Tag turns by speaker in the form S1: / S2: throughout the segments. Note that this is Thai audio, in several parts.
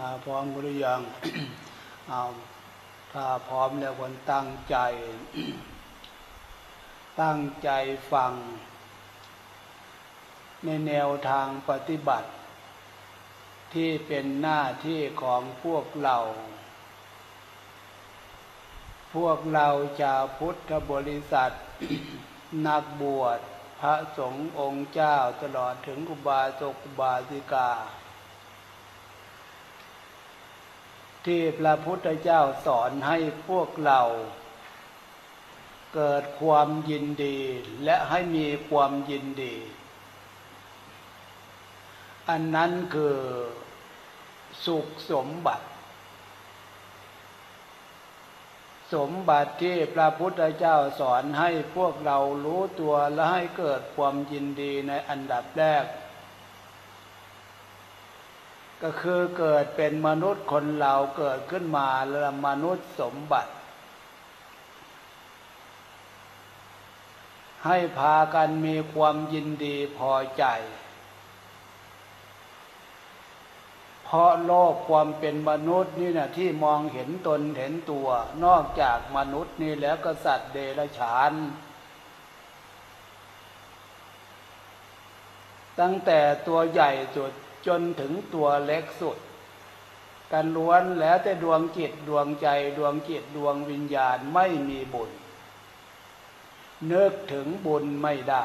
S1: มาพร้อมหรือยังเอาถ้าพร้อมแล้วคนตั้งใจ ตั้งใจฟัง ในแนวทางปฏิบัติ ที่เป็นหน้าที่ของพวกเรา พวกเราชาวพุทธบริษัท นักบวชพระสงฆ์องค์เจ้าตลอดถึงอุบาสกอุบาสิกา ที่พระพุทธเจ้าสอนให้พวกเรา เกิดความยินดีและให้มีความยินดี อันนั้นคือสุขสมบัติ สมบัติที่พระพุทธเจ้าสอนให้พวกเรารู้ตัวและให้เกิดความยินดีในอันดับแรก ก็คือเกิดเป็นมนุษย์คนเราเกิดขึ้นมาแล้วมนุษย์สมบัติ ให้พากันมีความยินดีพอใจ เพราะโลกความเป็นมนุษย์นี่นะที่มองเห็นตนเห็นตัว นอกจากมนุษย์นี่แล้วก็สัตว์เดรัจฉานตั้งแต่ตัวใหญ่สุด จนถึงตัวเล็กสุด กันล้วนแล้วแต่ดวงจิตดวงใจดวงจิตดวงวิญญาณไม่มีบุญเนึกถึงบุญไม่ได้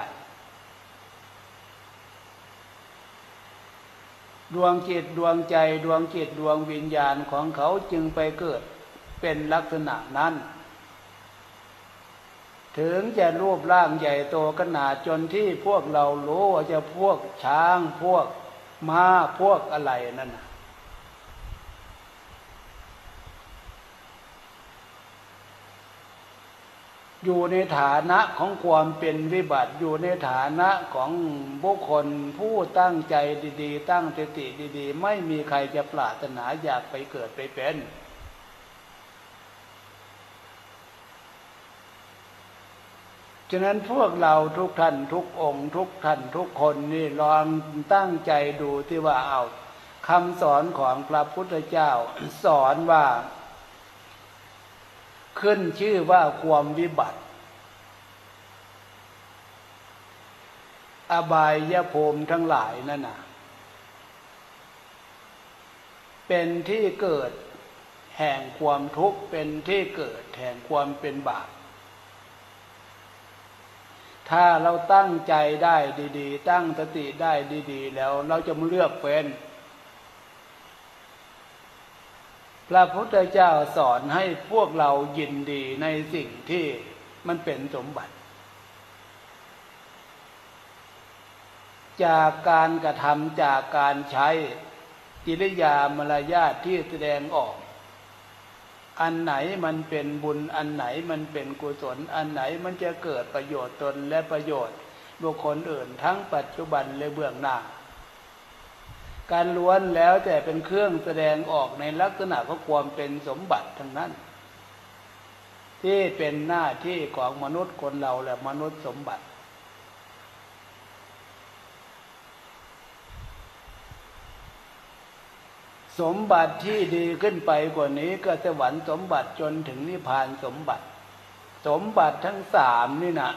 S1: ดวงจิตดวงใจดวงจิตดวงวิญญาณของเขาจึงไปเกิดเป็นลักษณะนั้น ถึงจะรูปร่างใหญ่โตขนาดจนที่พวกเรารู้ว่าจะพวกช้างพวก มาพวกอะไรนั่นนะอยู่ในฐานะของความเป็นวิบัติ อยู่ในฐานะของบุคคลผู้ตั้งใจดี ๆ ตั้งสติดี ๆ ไม่มีใครจะปรารถนาอยากไปเกิดไปเป็น ฉะนั้นพวกเราทุกท่านทุกองค์ทุกท่านทุกคนนี่ลองตั้งใจดูที่ว่าเอาคำสอนของพระพุทธเจ้าสอนว่า ขึ้นชื่อว่าความวิบัติ อบายยภูมิทั้งหลายนั่นน่ะ เป็นที่เกิดแห่งความทุกข์เป็นที่เกิดแห่งความเป็นบาป ถ้าเราตั้งใจได้ดีๆ ตั้งสติได้ดีๆ แล้วเราจะมาเลือกเป็นพระพุทธเจ้าสอนให้พวกเรายินดีในสิ่งที่มันเป็นสมบัติ จากการกระทำจากการใช้กิริยามารยาทที่แสดงออก อันไหนมันเป็นบุญอันไหนมันเป็นกุศล อันไหนมันจะเกิดประโยชน์ตนและประโยชน์บุคคลอื่นทั้งปัจจุบันและเบื้องหน้า การล้วนแล้วแต่เป็นเครื่องแสดงออกในลักษณะของความเป็นสมบัติทั้งนั้น ที่เป็นหน้าที่ของมนุษย์คนเราและมนุษย์สมบัติ สมบัติที่ดีขึ้นไปกว่านี้ก็สวรรค์สมบัติจนถึงนิพพานสมบัติ สมบัติทั้งสามนี่นะ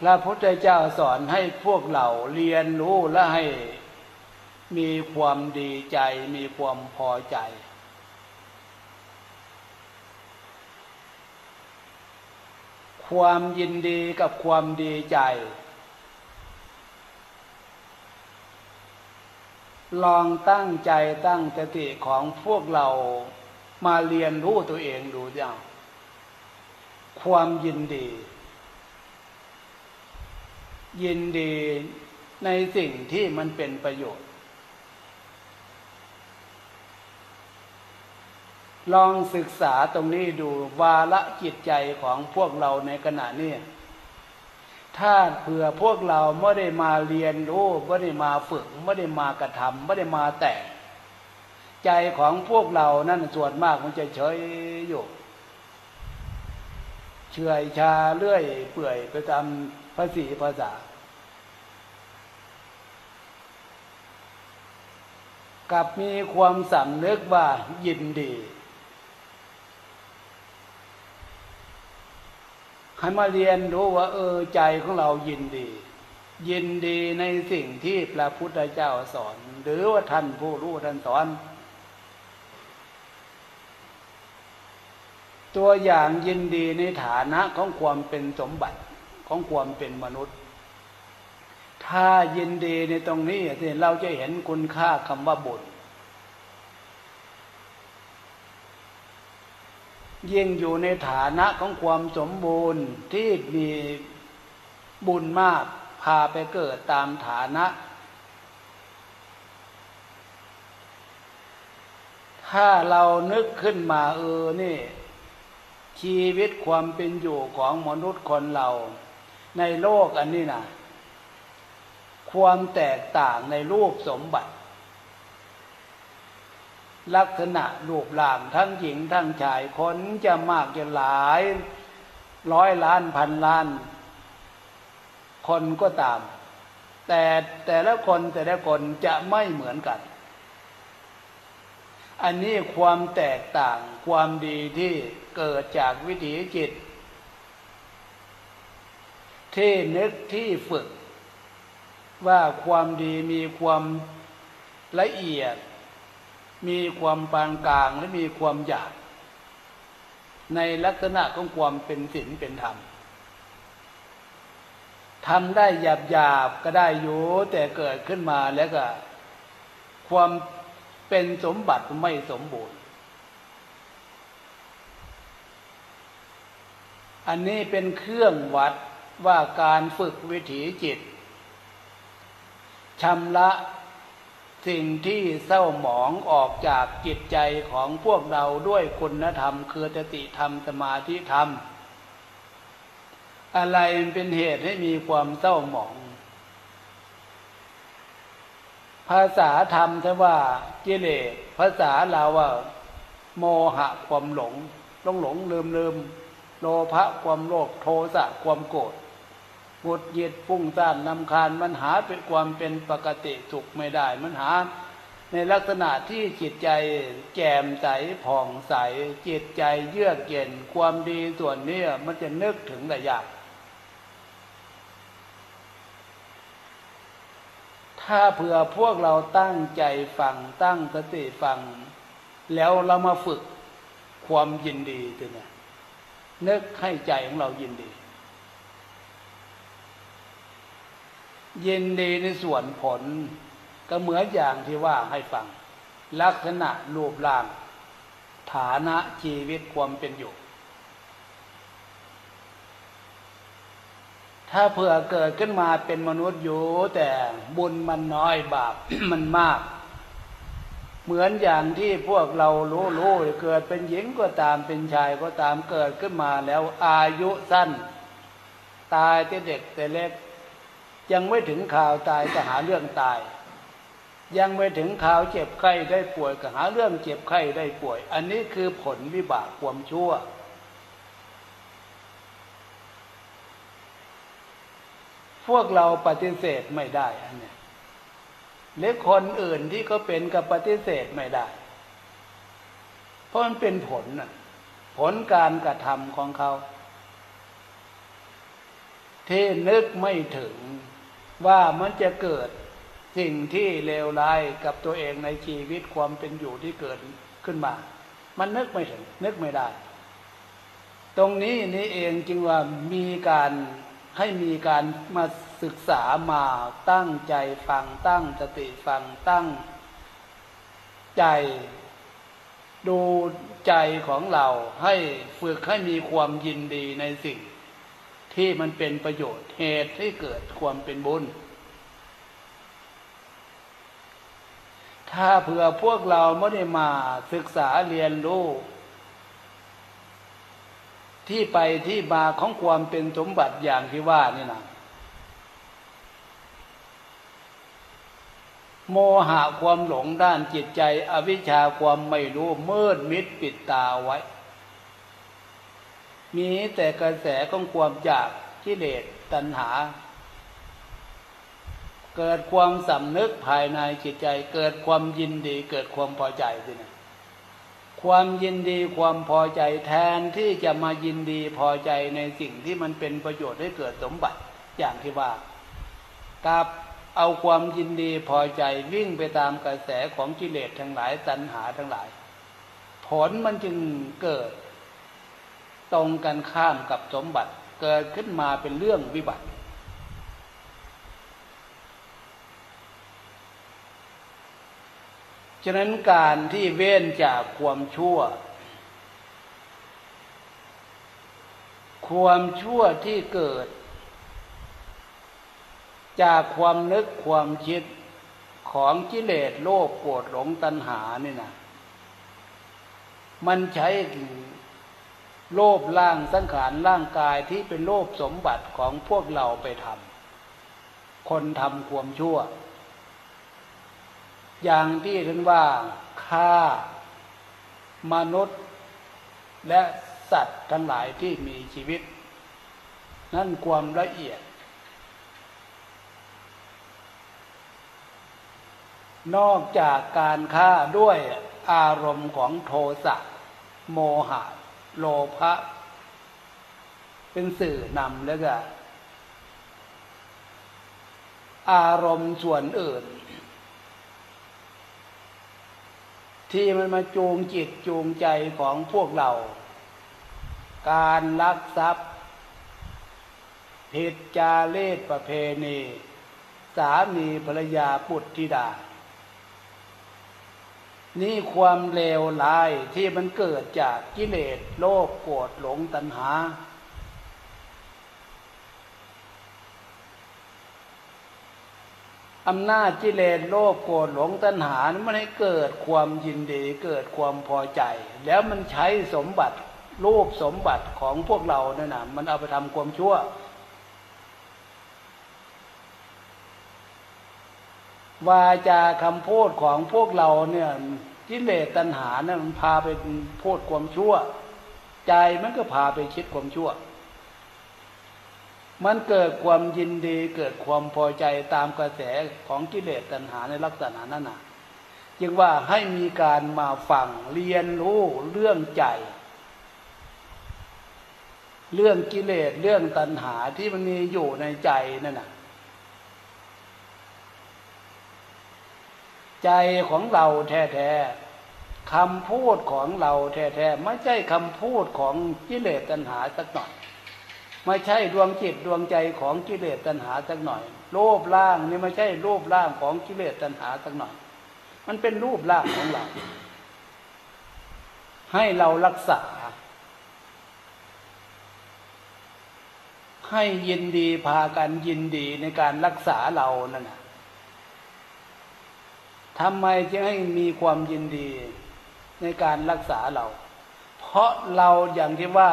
S1: พระพุทธเจ้าสอนให้พวกเราเรียนรู้และให้มีความดีใจ มีความพอใจ ความยินดีกับความดีใจ ลองตั้งใจตั้งสติของพวกเรามาเรียนรู้ตัวเองดูจ้าความยินดี ยินดีในสิ่งที่มันเป็นประโยชน์ ลองศึกษาตรงนี้ดูวาละจิตใจของพวกเราในขณะนี้ ถ้าเผื่อพวกเราไม่ได้มาเรียนรู้ไม่ได้มาฝึกไม่ได้มากระทำไม่ได้มาแต่งใจของพวกเรานั่นส่วนมากมันจะเฉยอยู่เฉยชาเลื่อยเปื่อยไปตามภาษีภาษา กับมีความสำนึกว่ายินดี ให้มาเรียนรู้ว่า เออใจของเรายินดี ยินดีในสิ่งที่พระพุทธเจ้าสอน หรือว่าท่านผู้รู้ท่านสอน ตัวอย่างยินดีในฐานะของความเป็นสมบัติของความเป็นมนุษย์ ถ้ายินดีในตรงนี้เราจะเห็นคุณค่าคำว่าบุญ ยิ่งอยู่ในฐานะของความสมบูรณ์ที่มีบุญมากพาไปเกิดตามฐานะ ถ้าเรานึกขึ้นมาเออนี่ ชีวิตความเป็นอยู่ของมนุษย์คนเรา ในโลกอันนี้นะความแตกต่างในรูปสมบัติ ลักษณะรูปร่างทั้งหญิงทั้งชายคนจะมากจะหลาย ร้อยล้านพันล้าน คนก็ตาม แต่แต่ละคนแต่ละคนจะไม่เหมือนกัน อันนี้ความแตกต่างความดีที่เกิดจากวิถีจิต ที่นึกที่ฝึก ว่าความดีมีความละเอียด มีความปานกลางและมีความหยาบในลักษณะของความเป็นศีลเป็นธรรมทำได้หยาบหยาบก็ได้อยู่แต่เกิดขึ้นมาแล้วก็ ความเป็นสมบัติไม่สมบูรณ์ อันนี้เป็นเครื่องวัดว่าการฝึกวิถีจิตชำระ สิ่งที่เศร้าหมองออกจากจิตใจของพวกเราด้วยคุณธรรม คือสติธรรมสมาธิธรรม อะไรเป็นเหตุให้มีความเศร้าหมอง ภาษาธรรมถ้าว่ากิเลสภาษาเราว่า โมหะความหลงหลงหลงลืมลืมโลภะความโลภโทสะความโกรธ หงุดหงิดฟุ้งซ่านนำคาญมันหาเป็นความเป็นปกติสุขไม่ได้ มันหา ในลักษณะที่จิตใจแจ่มใสผ่องใส จิตใจเยือกเย็นความดีส่วนนี้มันจะนึกถึงระยะถ้าเผื่อพวกเราตั้งใจฟังตั้งสติฟัง แล้วเรามาฝึกความยินดีตัวเนี้นึกให้ใจของเรายินดี ยินดีในส่วนผล ก็เหมือนอย่างที่ว่าให้ฟัง ลักษณะรูปร่าง ฐานะชีวิตความเป็นอยู่ ถ้าเผื่อเกิดขึ้นมาเป็นมนุษย์อยู่แต่บุญมันน้อยบาปมันมาก เหมือนอย่างที่พวกเรารู้รู้เกิดเป็นหญิงก็ตามเป็นชายก็ตามเกิดขึ้นมาแล้วอายุสั้น ตายแต่เด็กแต่เล็ก ยังไม่ถึงข่าวตายก็หาเรื่องตาย ยังไม่ถึงข่าวเจ็บไข้ได้ป่วยก็หาเรื่องเจ็บไข้ได้ป่วย อันนี้คือผลวิบากความชั่ว พวกเราปฏิเสธไม่ได้อันนี้หรือคนอื่นที่เขาเป็นกับปฏิเสธไม่ได้ เพราะมันเป็นผลน่ะผลการกระทำของเขา ที่นึกไม่ถึง ว่ามันจะเกิดสิ่งที่เลวร้ายกับตัวเองในชีวิตความเป็นอยู่ที่เกิดขึ้นมา มันนึกไม่ถึง นึกไม่ได้ ตรงนี้นี่เองจึงว่ามีการให้มีการมาศึกษามาตั้งใจฟังตั้งสติฟังตั้งใจ ดูใจของเราให้ฝึกให้มีความยินดีในสิ่ง ที่มันเป็นประโยชน์เหตุให้เกิดความเป็นบุญ ถ้าเผื่อพวกเราไม่ได้มาศึกษาเรียนรู้ที่ไปที่มาของความเป็นสมบัติอย่างที่ว่านี่นะโมหะความหลงด้านจิตใจ อวิชชาความไม่รู้มืดมิดปิดตาไว้ มีแต่กระแสของความอยากกิเลสตัณหา เกิดความสำนึกภายในจิตใจ เกิดความยินดี เกิดความพอใจสินะความยินดีความพอใจแทนที่จะมายินดีพอใจในสิ่งที่มันเป็นประโยชน์ให้เกิดสมบัติอย่างที่ว่ากับเอาความยินดีพอใจวิ่งไปตามกระแสของกิเลสทั้งหลายตัณหาทั้งหลาย ผลมันจึงเกิด ตรงกันข้ามกับสมบัติเกิดขึ้นมาเป็นเรื่องวิบัติ ฉะนั้นการที่เว้นจากความชั่ว ความชั่วที่เกิด จากความนึกความคิดของกิเลสโลภโกรธหลงตัณหานี่นะมันใช้ โลภล่างสังขารร่างกายที่เป็นโลภสมบัติของพวกเราไปทำคนทำความชั่ว อย่างที่เรียกว่าฆ่ามนุษย์ และสัตว์ทั้งหลายที่มีชีวิต นั่นความละเอียด นอกจากการฆ่าด้วยอารมณ์ของโทสะโมหะ โลภะเป็นสื่อนำแล้วก็ อารมณ์ส่วนอื่น ที่มันมาจูงจิตจูงใจของพวกเรา การลักทรัพย์ผิดจาเลศประเพณี สามีภรรยาปุตติดา นี่ความเลวร้ายที่มันเกิดจากกิเลสโลภโกรธหลงตัณหา อำนาจกิเลสโลภโกรธหลงตัณหามันให้เกิดความยินดีเกิดความพอใจ แล้วมันใช้สมบัติรูปสมบัติของพวกเราเนี่ยนะมันเอาไปทำความชั่ว วาจาคำพูดของพวกเราเนี่ยกิเลสตัณหาเนี่ยมันพาไปพูดความชั่ว ใจมันก็พาไปคิดความชั่ว มันเกิดความยินดีเกิดความพอใจตามกระแสของกิเลสตัณหาในลักษณะนั้นน่ะจึงว่าให้มีการมาฟังเรียนรู้เรื่องใจ เรื่องกิเลสเรื่องตัณหาที่มันมีอยู่ในใจนั่นน่ะ ใจของเราแท้ๆคำพูดของเราแท้ๆไม่ใช่คำพูดของกิเลสตัณหาสักหน่อย ไม่ใช่ดวงจิตดวงใจของกิเลสตัณหาสักหน่อย รูปร่างนี่ไม่ใช่รูปร่างของกิเลสตัณหาสักหน่อย มันเป็นรูปร่างของเรา ให้เรารักษา ให้ยินดีพากันยินดีในการรักษาเรานั่นแหะ ทำไมจึงให้มีความยินดีในการรักษาเรา เพราะเราอย่างที่ว่า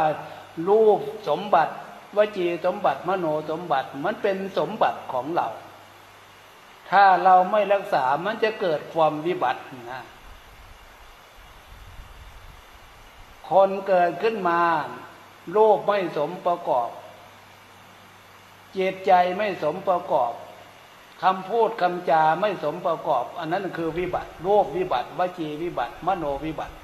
S1: รูปสมบัติวจีสมบัติมโนสมบัติมันเป็นสมบัติของเรา ถ้าเราไม่รักษามันจะเกิดความวิบัตินะคนเกิดขึ้นมาโลภไม่สมประกอบ เจตใจไม่สมประกอบ คำพูดคำจาไม่สมประกอบ อันนั้นคือวิบัติโลภวิบัติวจีวิบัติ มโนวิบัติ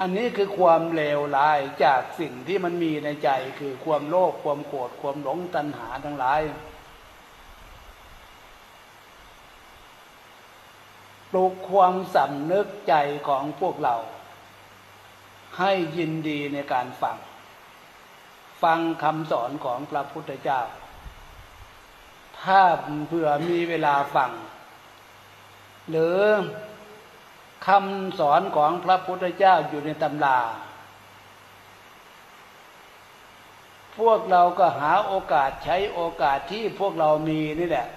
S1: อันนี้คือความเลวร้ายจากสิ่งที่มันมีในใจคือความโลภความโกรธความหลงตัณหาทั้งหลายปลุกความสำนึกใจของพวกเรา ให้ยินดีในการฟัง ฟังคำสอนของพระพุทธเจ้า ถ้าเผื่อมีเวลาฟัง หรือคำสอนของพระพุทธเจ้าอยู่ในตำรา พวกเราก็หาโอกาสใช้โอกาสที่พวกเรามีนี่แหละ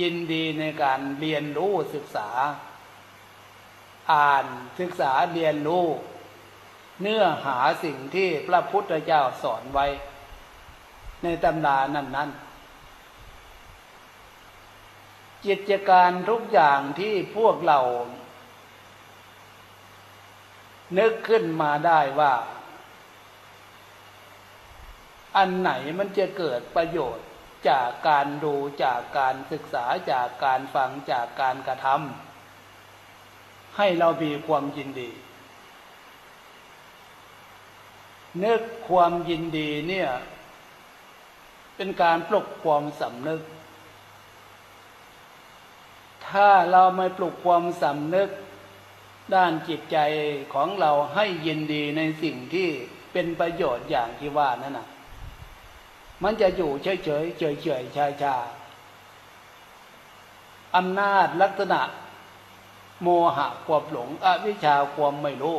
S1: ยินดีในการเรียนรู้ศึกษา อ่านศึกษาเรียนรู้ เนื้อหาสิ่งที่พระพุทธเจ้าสอนไว้ ในตำนานั้นนั้นกิจการทุกอย่างที่พวกเรา นึกขึ้นมาได้ว่า อันไหนมันจะเกิดประโยชน์จากการดูจากการศึกษาจากการฟังจากการกระทำให้เรามีความยินดี นึกความยินดีเนี่ย เป็นการปลุกความสำนึก ถ้าเราไม่ปลุกความสำนึก ด้านจิตใจของเราให้ยินดีในสิ่งที่เป็นประโยชน์อย่างที่ว่านั่นนะมันจะอยู่เฉยเฉยเฉยเฉยชาชาอำนาจลักษณะ โมหะความหลงอวิชชาความไม่รู้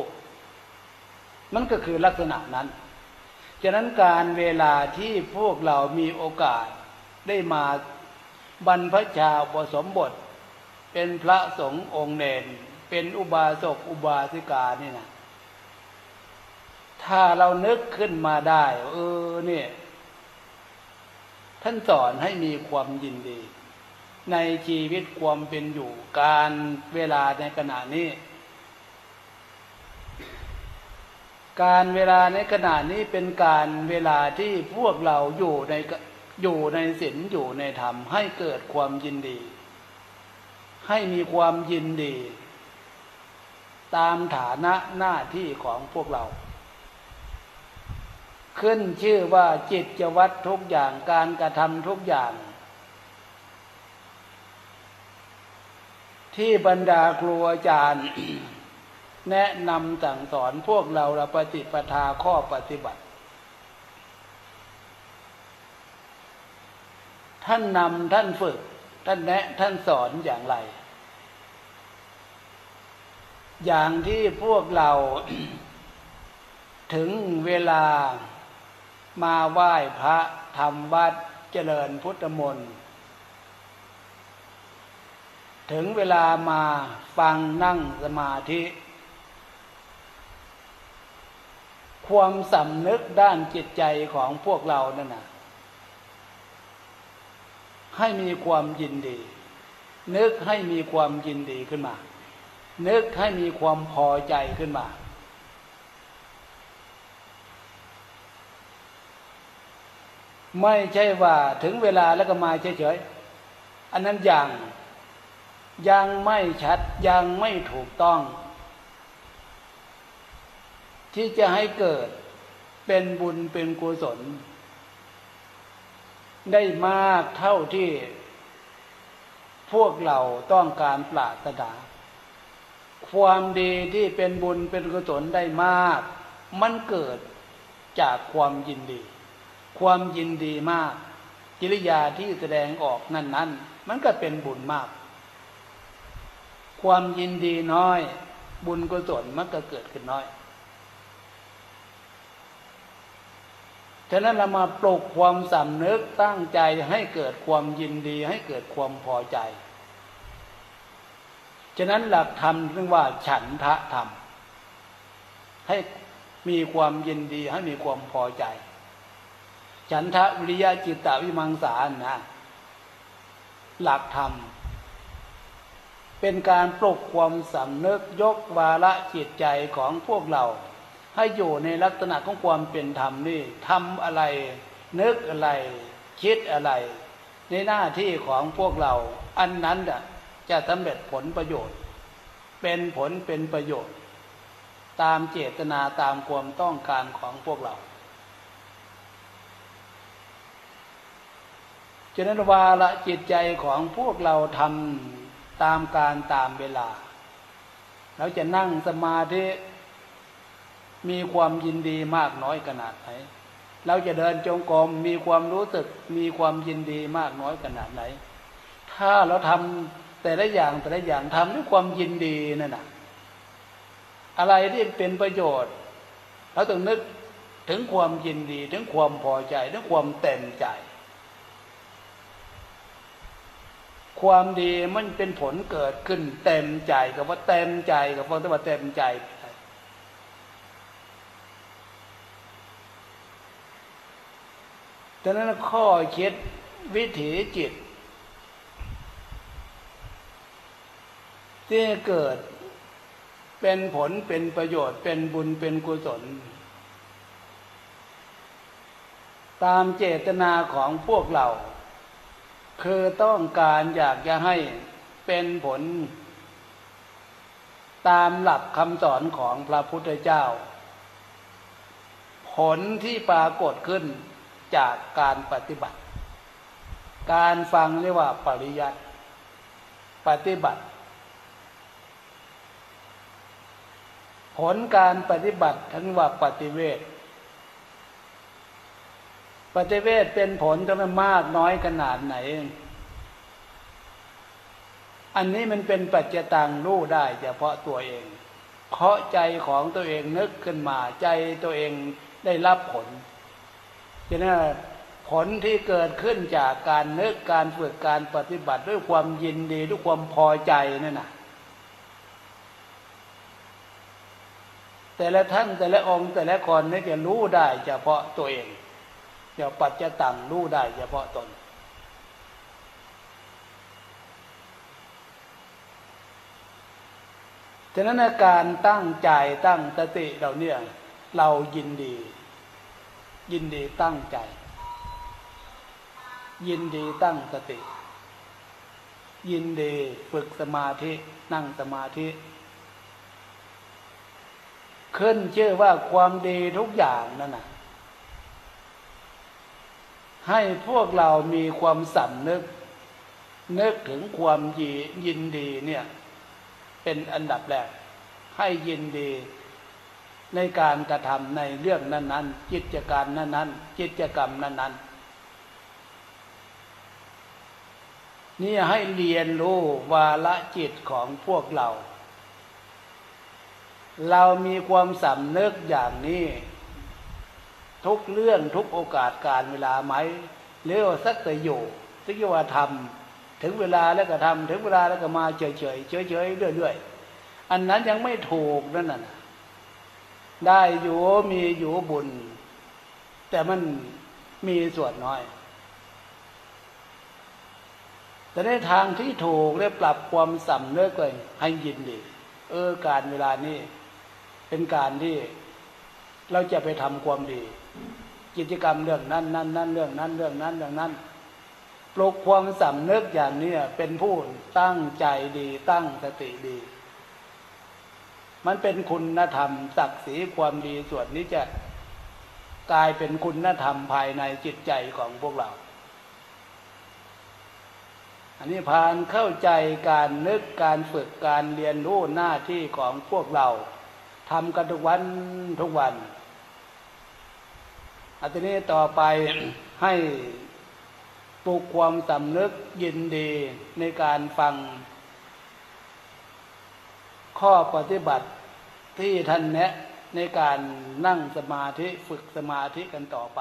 S1: มันก็คือลักษณะนั้น ฉะนั้นการเวลาที่พวกเรามีโอกาสได้มาบรรพชาปสมบท เป็นพระสงฆ์องค์เนนเป็นอุบาสกอุบาสิกานี่นะถ้าเรานึกขึ้นมาได้ เออเนี่ยท่านสอนให้มีความยินดี ในชีวิตความเป็นอยู่การเวลาในขณะนี้ การเวลาในขณะนี้เป็นการเวลาที่พวกเราอยู่ในอยู่ในศีลอยู่ในธรรม ให้เกิดความยินดี ให้มีความยินดี ตามฐานะหน้าที่ของพวกเรา ขึ้นชื่อว่าจิตจะวัดทุกอย่างการกระทำทุกอย่าง ที่บรรดาครูอาจารย์ แนะนำสั่งสอนพวกเราเราปฏิปทาข้อปฏิบัติ ท่านนำท่านฝึก ท่านแนะท่านสอนอย่างไร อย่างที่พวกเรา ถึงเวลามาไหว้พระทำวัดเจริญพุทธมนต์ถึงเวลามาฟังนั่งสมาธิ ความสำนึกด้านจิตใจของพวกเรานั่นนะให้มีความยินดี นึกให้มีความยินดีขึ้นมา นึกให้มีความพอใจขึ้นมา ไม่ใช่ว่าถึงเวลาแล้วก็มาเฉยๆอันนั้นยังยังไม่ชัดยังไม่ถูกต้อง ที่จะให้เกิดเป็นบุญเป็นกุศล ได้มากเท่าที่พวกเราต้องการปรารถนาความดีที่เป็นบุญเป็นกุศลได้มาก มันเกิดจากความยินดี ความยินดีมาก กิริยาที่แสดงออกนั้นนั้นมันก็เป็นบุญมาก ความยินดีน้อย บุญกุศลมันก็เกิดขึ้นน้อย ฉะนั้นเรามาปลุกความสำนึกตั้งใจให้เกิดความยินดีให้เกิดความพอใจ ฉะนั้นหลักธรรมเรียกว่าฉันทะธรรม ให้มีความยินดีให้มีความพอใจ ฉันทะวิริยะจิตตวิมังสานะหลักธรรม เป็นการปลุกความสำนึกยกวาระจิตใจของพวกเรา ให้อยู่ในลักษณะของความเป็นธรรมนี่ทำอะไร นึกอะไร คิดอะไร ในหน้าที่ของพวกเรา อันนั้นจะสำเร็จผลประโยชน์ เป็นผลเป็นประโยชน์ ตามเจตนาตามความต้องการของพวกเราฉะนั้นวาละจิตใจของพวกเราทำตามการตามเวลา เราจะนั่งสมาธิ มีความยินดีมากน้อยขนาดไหน เราจะเดินจงกรมมีความรู้สึก มีความยินดีมากน้อยขนาดไหน ถ้าเราทำแต่ละอย่างแต่ละอย่างทำด้วยความยินดีนั่นนะอะไรที่เป็นประโยชน์เราต้องนึกถึงความยินดีถึงความพอใจถึงความเต็มใจ ความดีมันเป็นผลเกิดขึ้นเต็มใจกับว่าเต็มใจกับฟังแต่ว่าเต็มใจ ดังนั้นข้อคิดวิถีจิต ที่เกิดเป็นผลเป็นประโยชน์เป็นบุญเป็นกุศล ตามเจตนาของพวกเรา คือต้องการอยากจะให้เป็นผล ตามหลักคำสอนของพระพุทธเจ้า ผลที่ปรากฏขึ้น จากการปฏิบัติ การฟังเรียกว่าปริยัติปฏิบัติ ผลการปฏิบัติทั้งว่าปฏิเวทปฏิเวทเป็นผลจะไม่มากน้อยขนาดไหน อันนี้มันเป็นปัจจตังรู้ได้เฉพาะตัวเองเคาะใจของตัวเองนึกขึ้นมาใจตัวเองได้รับผล ฉะนั้นผลที่เกิดขึ้นจากการนึกการฝึกการปฏิบัติด้วยความยินดีด้วยความพอใจนั่นนะแต่ละท่านแต่ละองค์แต่ละคนนี่จะรู้ได้เฉพาะตัวเองเดี๋ยวปัจจตังรู้ได้เฉพาะตน ฉะนั้นการตั้งใจตั้งสติเราเนี่ยเรายินดี ยินดีตั้งใจ ยินดีตั้งสติ ยินดีฝึกสมาธินั่งสมาธิ ขึ้นเชื่อว่าความดีทุกอย่างนั่นนะให้พวกเรามีความสำนึก นึกถึงความยินดีเนี่ย เป็นอันดับแรก ให้ยินดี ในการกระทำในเรื่องนั้นๆกิจการนั้นๆกิจกรรมนั้นๆนี่ให้เรียนรู้วาละจิตของพวกเรา เรามีความสำนึกอย่างนี้ ทุกเรื่องทุกโอกาสการเวลาไหมเรียกว่าสักแต่อยู่สักว่าทำถึงเวลาแล้วก็ทำถึงเวลาแล้วก็มาเฉยเฉยเฉยเฉยเรื่อยๆอันนั้นยังไม่ถูกนั่นน่ะ ได้อยู่มีอยู่บุญ แต่มันมีส่วนน้อย แต่ในทางที่ถูกได้ปรับความสำเนึกเลยให้ยินดี เออการเวลานี้ เป็นการที่เราจะไปทำความดี กิจกรรมเรื่องนั้นนั้นนั้นเรื่องนั้นเรื่องนั้นเรื่องนั้นปลุกความสำนึกอย่างนี้เป็นผู้ตั้งใจดีตั้งสติดี มันเป็นคุณธรรมศักดิ์ศรีความดีส่วนนี้จะกลายเป็นคุณธรรมภายในจิตใจของพวกเรา อันนี้ผ่านเข้าใจการนึกการฝึกการเรียนรู้หน้าที่ของพวกเราทำกันทุกวันทุกวันอันนี้ต่อไปให้ปลุกความสำนึกยินดีในการฟัง ข้อปฏิบัติที่ท่านแนะในการนั่งสมาธิฝึกสมาธิกันต่อไป